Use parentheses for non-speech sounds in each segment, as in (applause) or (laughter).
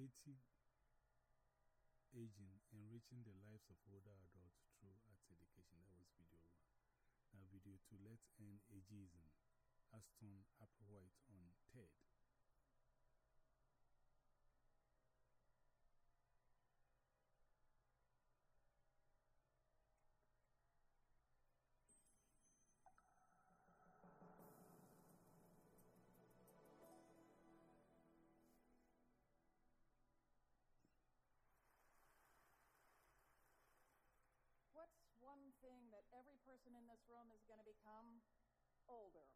Creative Aging, Enriching the Lives of Older Adults Through Arts Education. That was video one. Now, video two, Let's End Ageism. Ashton Applewhite on TED. Thing that every person in this room is going to become? Older.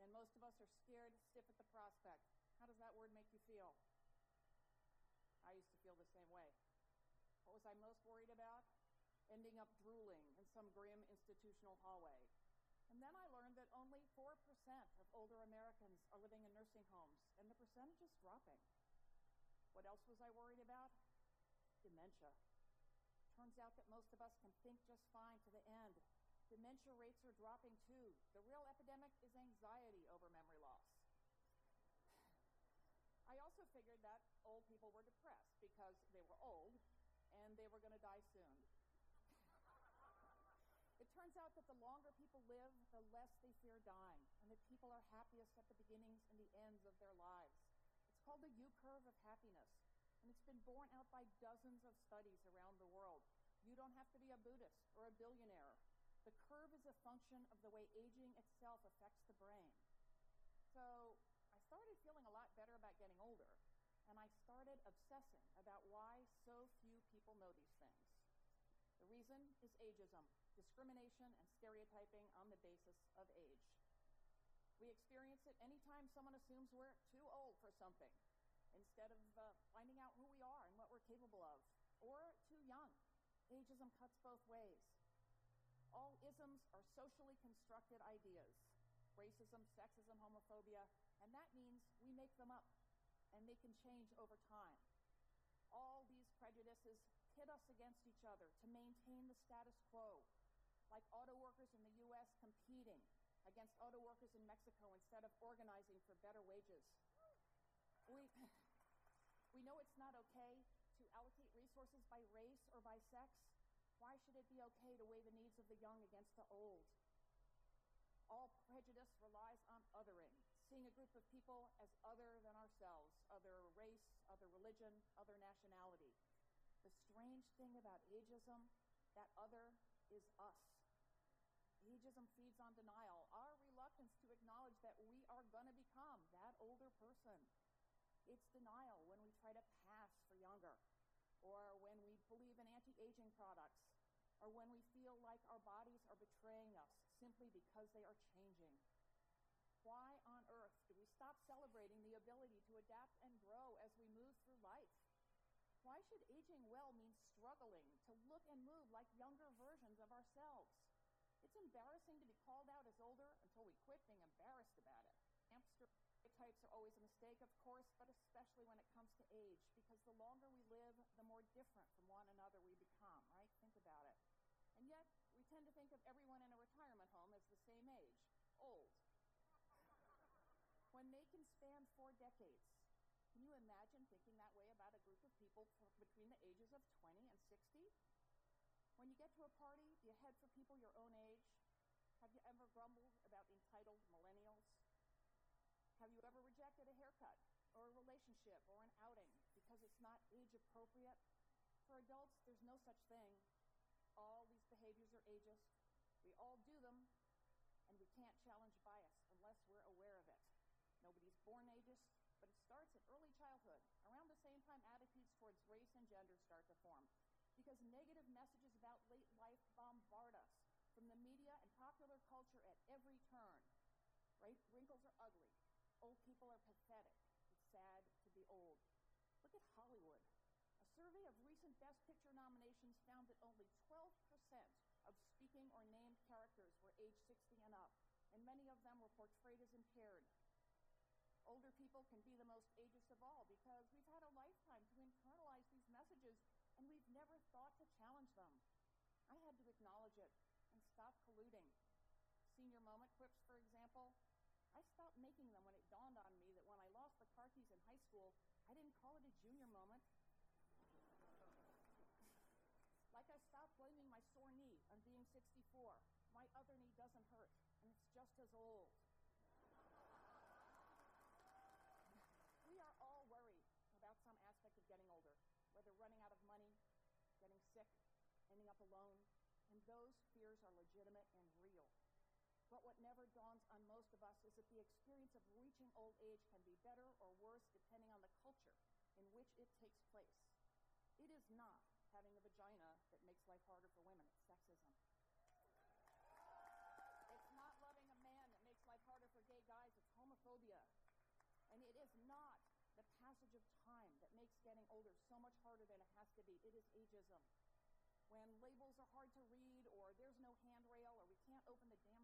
And most of us are scared stiff at the prospect. How does that word make you feel? I used to feel the same way. What was I most worried about? Ending up drooling in some grim institutional hallway. And then I learned that only 4% of older Americans are living in nursing homes, and the percentage is dropping. What else was I worried about? Dementia. Turns out that most of us can think just fine to the end. Dementia rates are dropping too. The real epidemic is anxiety over memory loss. (sighs) I also figured that old people were depressed because they were old and they were going to die soon. (laughs) It turns out that the longer people live, the less they fear dying, and that people are happiest at the beginnings and the ends of their lives. It's called the U curve of happiness, and it's been borne out by dozens of studies around the world. You don't have to be a Buddhist or a billionaire. The curve is a function of the way aging itself affects the brain. So I started feeling a lot better about getting older, and I started obsessing about why so few people know these things. The reason is ageism, discrimination, and stereotyping on the basis of age. We experience it anytime someone assumes we're too old for something, instead of uh, finding out who we are and what we're capable of, or too young. Ageism cuts both ways. All isms are socially constructed ideas racism, sexism, homophobia, and that means we make them up and they can change over time. All these prejudices pit us against each other to maintain the status quo, like auto workers in the US competing against auto workers in Mexico instead of organizing for better wages. We, we know it's not okay to allocate resources by race or by sex. Why should it be okay to weigh the needs of the young against the old? All prejudice relies on othering, seeing a group of people as other than ourselves, other race, other religion, other nationality. The strange thing about ageism, that other is us. Ageism feeds on denial, our reluctance to acknowledge that we are going to become that older person. It's denial when we try to pass for younger, or when we believe in anti aging products, or when we feel like our bodies are betraying us simply because they are changing. Why on earth do we stop celebrating the ability to adapt and grow as we move through life? Why should aging well mean struggling to look and move like younger versions of ourselves? It's embarrassing to be called out as older until we quit being embarrassed about it. Stereotypes are always a mistake, of course, but especially when it comes to age, because the longer we live, the more different from one another we become, right? Think about it. And yet, we tend to think of everyone in a retirement home as the same age, old. when they can span four decades, can you imagine thinking that way about a group of people between the ages of 20 and 60? When you get to a party, do you head for people your own age? Have you ever grumbled about entitled millennials? Have you ever rejected a haircut or a relationship or an outing because it's not age appropriate? For adults, there's no such thing. All these behaviors are ageist. We all do them, and we can't challenge bias unless we're aware of it. Nobody's born ageist, but it starts at early childhood, around the same time attitudes towards race and gender start to form. Because negative messages about late life bombard us from the media and popular culture at every turn. Right? Wrinkles are. Old people are pathetic. It's sad to be old. Look at Hollywood. A survey of recent Best Picture nominations found that only 12% of speaking or named characters were age 60 and up, and many of them were portrayed as impaired. Older people can be the most ageist of all because we've had a lifetime to internalize these messages and we've never thought to challenge them. I had to acknowledge it and stop colluding. Senior moment quips, for example, I stopped making them when it dawned on me that when I lost the car keys in high school, I didn't call it a junior moment. like I stopped blaming my sore knee on being 64. My other knee doesn't hurt, and it's just as old. we are all worried about some aspect of getting older, whether running out of money, getting sick, ending up alone, and those fears are legitimate and. But what never dawns on most of us is that the experience of reaching old age can be better or worse depending on the culture in which it takes place. It is not having a vagina that makes life harder for women, it's sexism. It's not loving a man that makes life harder for gay guys, it's homophobia. And it is not the passage of time that makes getting older so much harder than it has to be. It is ageism when labels are hard to read or there's no handrail or we can't open the damn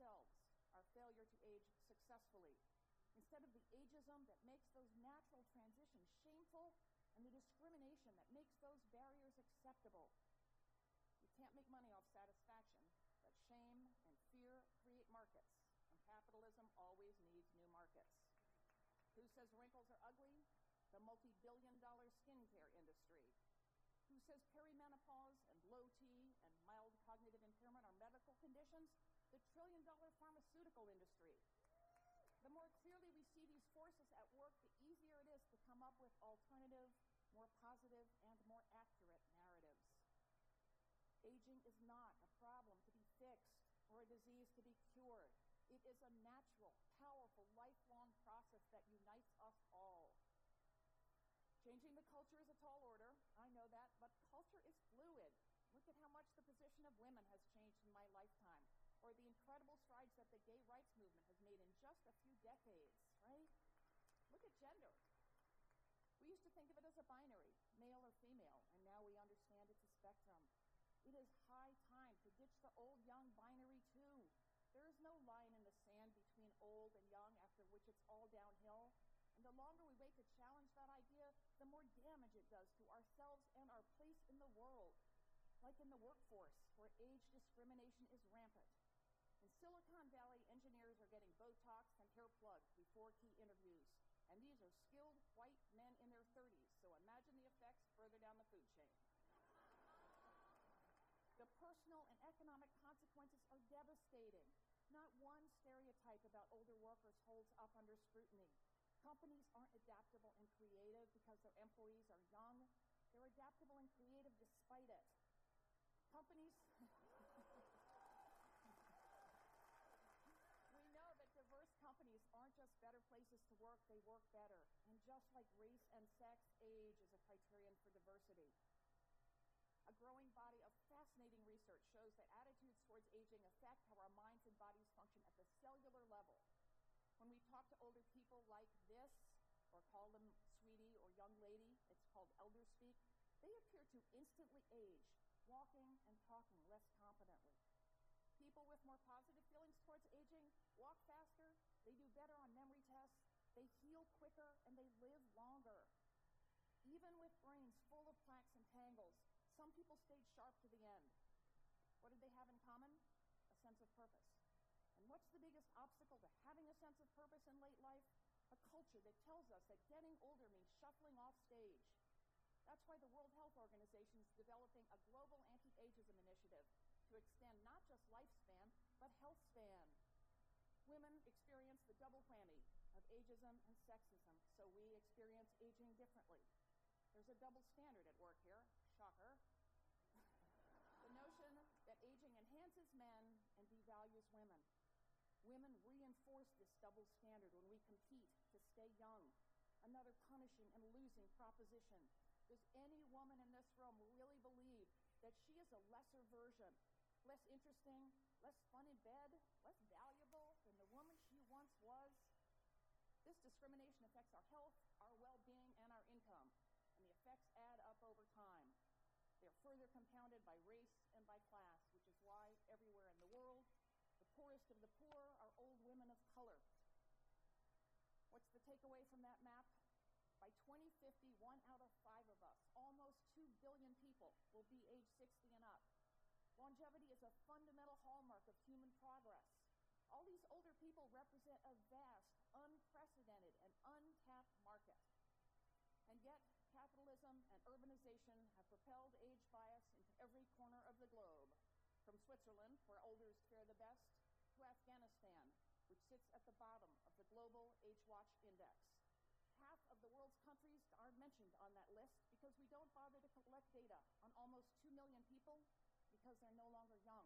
ourselves, our failure to age successfully, instead of the ageism that makes those natural transitions shameful and the discrimination that makes those barriers acceptable. You can't make money off satisfaction, but shame and fear create markets, and capitalism always needs new markets. Who says wrinkles are ugly? The multi billion dollar skincare industry who says perimenopause and low T and mild cognitive impairment are medical conditions? The trillion dollar pharmaceutical industry. The more clearly we see these forces at work, the easier it is to come up with alternative, more positive, and more accurate narratives. Aging is not a problem to be fixed or a disease to be cured. It is a natural, powerful, lifelong process that unites us all. Changing the culture is a tall order, I know that, but culture is fluid. Look at how much the position of women has changed in my lifetime, or the incredible strides that the gay rights movement has made in just a few decades, right? Look at gender. We used to think of it as a binary, male or female, and now we understand it's a spectrum. It is high time to ditch the old young binary too. There is no line in the sand between old and young after which it's all downhill. And the longer we wait to challenge that idea, the more damage it does to ourselves and our place in the world. Like in the workforce, where age discrimination is rampant. Silicon Valley, engineers are getting Botox and hair plugs before key interviews. And these are skilled white men in their 30s, so imagine the effects further down the food chain. the personal and economic consequences are devastating. Not one stereotype about older workers holds up under scrutiny. Companies aren't adaptable and creative because their employees are young. They're adaptable and creative despite it. Companies. (laughs) we know that diverse companies aren't just better places to work, they work better. And just like race and sex, age is a criterion for diversity. A growing body of fascinating research shows that attitudes towards aging affect how our minds and bodies function at the cellular level. When we talk to older people like this, or call them sweetie or young lady, it's called elder speak, they appear to instantly age, walking and talking less competently. People with more positive feelings towards aging walk faster, they do better on memory tests, they heal quicker, and they live longer. Even with brains full of plaques and tangles, some people stayed sharp to the end. What did they have in common? A sense of purpose. And what's the biggest obstacle to having a sense of purpose in late life? A culture that tells us that getting older means shuffling off stage. That's why the World Health Organization is developing a global anti-ageism initiative to extend not just lifespan, but health span. Women experience the double whammy of ageism and sexism, so we experience aging differently. There's a double standard at work here. Shocker. (laughs) the notion that aging enhances men and devalues women. Women reinforce this double standard when we compete to stay young, another punishing and losing proposition. Does any woman in this room really believe that she is a lesser version, less interesting, less fun in bed, less valuable than the woman she once was? This discrimination affects our health, our well being, and our income, and the effects add up over time. They're further compounded by race and by class, which is why everywhere in the world, the poorest of the poor are old women of color. What's the takeaway from that map? By 2050, one out of five of us, almost 2 billion people, will be age 60 and up. Longevity is a fundamental hallmark of human progress. All these older people represent a vast, unprecedented and untapped market. And yet, capitalism and urbanization have propelled age bias into every corner of the globe, from Switzerland, where elders fare the best, to Afghanistan, which sits at the bottom of the global Age Watch Index. Half of the world's countries aren't mentioned on that list because we don't bother to collect data on almost 2 million people because they're no longer young.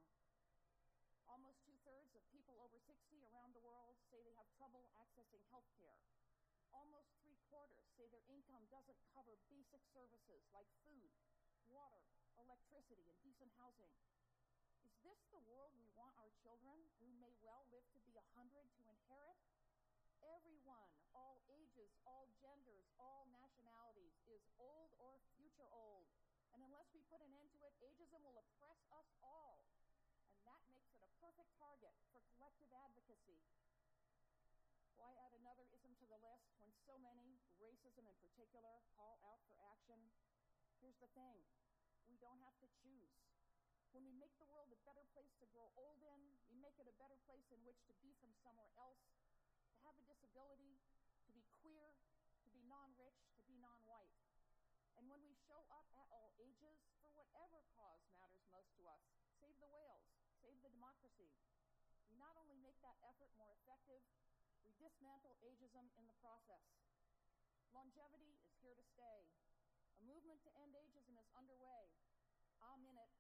Almost two thirds of people over 60 around the world say they have trouble accessing health care. Almost three quarters say their income doesn't cover basic services like food, water, electricity, and decent housing. Is this the world we want our children, who may well live to be 100, to inherit? Everyone, all ages, all genders, all nationalities, is old or future old. And unless we put an end to it, ageism will oppress us all. And that makes it a perfect target for collective advocacy. Why add another ism to the list when so many, racism in particular, call out for action? Here's the thing we don't have to choose. When we make the world a better place to grow old in, we make it a better place in which to be from somewhere else, to have a disability, to be queer, to be non rich, to be non white. And when we show up at all ages for whatever cause matters most to us, save the whales, save the democracy, we not only make that effort more effective, we dismantle ageism in the process. Longevity is here to stay. A movement to end ageism is underway. I'm in it,